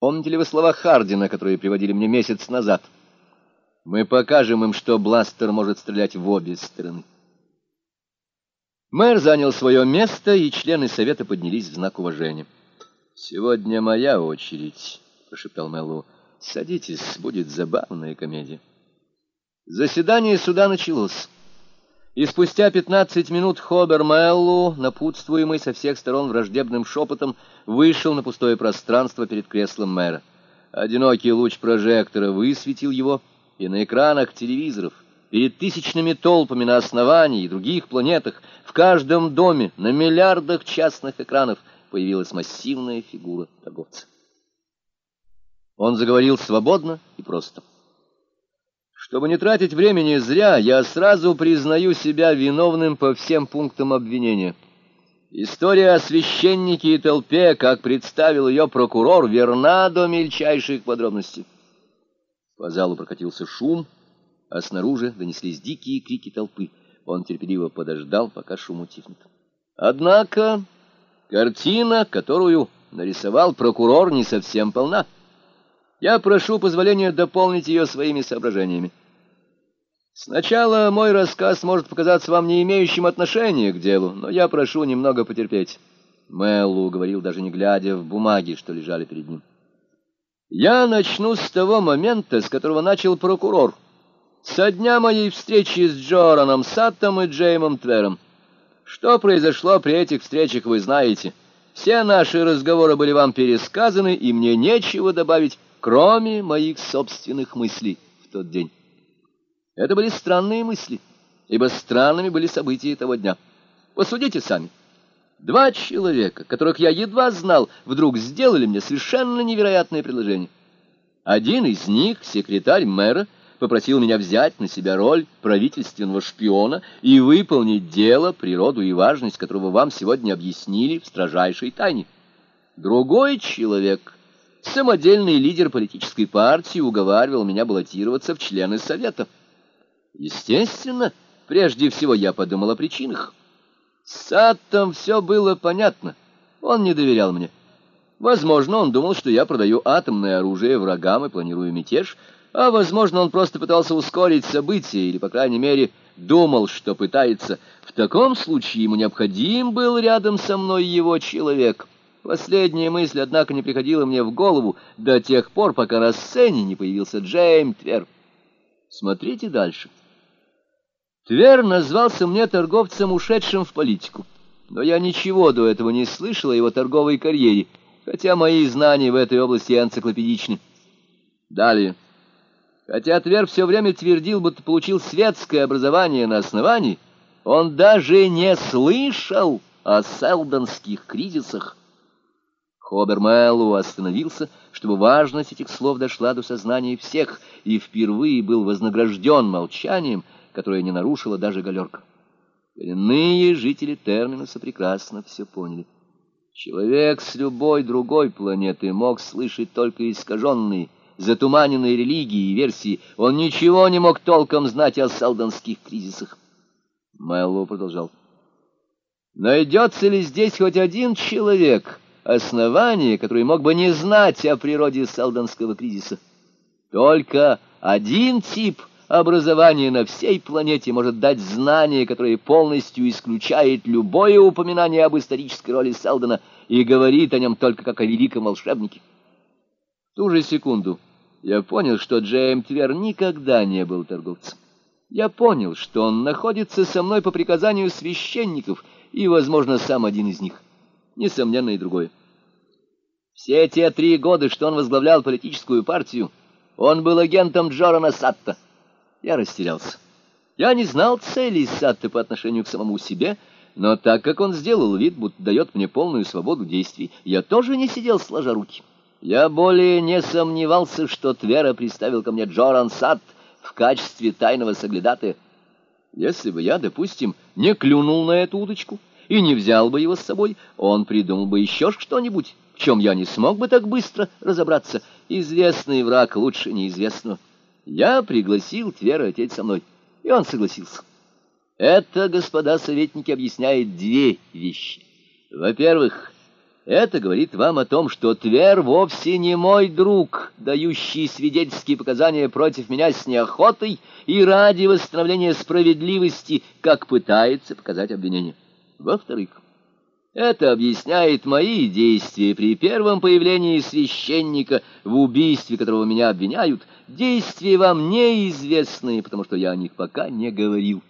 Помните ли вы слова Хардина, которые приводили мне месяц назад? Мы покажем им, что бластер может стрелять в обе стороны. Мэр занял свое место, и члены совета поднялись в знак уважения. «Сегодня моя очередь», — прошептал Мэллоу. «Садитесь, будет забавная комедия». Заседание суда началось. И спустя пятнадцать минут Хобер Мэллоу, напутствуемый со всех сторон враждебным шепотом, вышел на пустое пространство перед креслом мэра. Одинокий луч прожектора высветил его, и на экранах телевизоров, перед тысячными толпами на основании и других планетах, в каждом доме, на миллиардах частных экранов, появилась массивная фигура торговца. Он заговорил свободно и просто. Чтобы не тратить времени зря, я сразу признаю себя виновным по всем пунктам обвинения. История о священнике и толпе, как представил ее прокурор, верна до мельчайших подробностей. По залу прокатился шум, а снаружи донеслись дикие крики толпы. Он терпеливо подождал, пока шум утихнет. Однако картина, которую нарисовал прокурор, не совсем полна. Я прошу позволения дополнить ее своими соображениями. Сначала мой рассказ может показаться вам не имеющим отношения к делу, но я прошу немного потерпеть. Мэллу говорил, даже не глядя в бумаги, что лежали перед ним. Я начну с того момента, с которого начал прокурор. Со дня моей встречи с Джораном Саттом и Джеймом Твером. Что произошло при этих встречах, вы знаете. Все наши разговоры были вам пересказаны, и мне нечего добавить, кроме моих собственных мыслей в тот день. Это были странные мысли, ибо странными были события того дня. Посудите сами. Два человека, которых я едва знал, вдруг сделали мне совершенно невероятное предложение. Один из них, секретарь мэра, попросил меня взять на себя роль правительственного шпиона и выполнить дело, природу и важность которого вам сегодня объяснили в строжайшей тайне. Другой человек, самодельный лидер политической партии, уговаривал меня баллотироваться в члены Совета. Естественно, прежде всего я подумал о причинах. С Саттом все было понятно. Он не доверял мне. Возможно, он думал, что я продаю атомное оружие врагам и планирую мятеж, а, возможно, он просто пытался ускорить события, или, по крайней мере, думал, что пытается. В таком случае ему необходим был рядом со мной его человек. Последняя мысль, однако, не приходила мне в голову до тех пор, пока на сцене не появился Джейм Твер. Смотрите дальше. Твер назвался мне торговцем, ушедшим в политику. Но я ничего до этого не слышал о его торговой карьере, хотя мои знания в этой области энциклопедичны. Далее. Хотя Твер все время твердил, будто получил светское образование на основании, он даже не слышал о селдонских кризисах. Хобер Мэллоу остановился, чтобы важность этих слов дошла до сознания всех, и впервые был вознагражден молчанием, которое не нарушила даже галерка. Коренные жители Терминуса прекрасно все поняли. Человек с любой другой планеты мог слышать только искаженные, затуманенные религии и версии. Он ничего не мог толком знать о салдонских кризисах. Мэллоу продолжал. «Найдется ли здесь хоть один человек, основание, который мог бы не знать о природе салдонского кризиса? Только один тип образование на всей планете может дать знание, которое полностью исключает любое упоминание об исторической роли Селдона и говорит о нем только как о великом волшебнике. В ту же секунду я понял, что Джейм Твер никогда не был торговцем. Я понял, что он находится со мной по приказанию священников, и, возможно, сам один из них. Несомненно, и другое. Все те три года, что он возглавлял политическую партию, он был агентом Джорана Сатта. Я растерялся. Я не знал целей Сатты по отношению к самому себе, но так как он сделал вид, будто дает мне полную свободу действий, я тоже не сидел сложа руки. Я более не сомневался, что Твера приставил ко мне Джоран Сатт в качестве тайного соглядатая. Если бы я, допустим, не клюнул на эту удочку и не взял бы его с собой, он придумал бы еще что-нибудь, в чем я не смог бы так быстро разобраться. Известный враг лучше неизвестного. Я пригласил Твера лететь со мной, и он согласился. Это, господа советники, объясняет две вещи. Во-первых, Это говорит вам о том, что Твер вовсе не мой друг, дающий свидетельские показания против меня с неохотой и ради восстановления справедливости, как пытается показать обвинение. Во-вторых, это объясняет мои действия при первом появлении священника, в убийстве которого меня обвиняют, действия вам неизвестные, потому что я о них пока не говорил.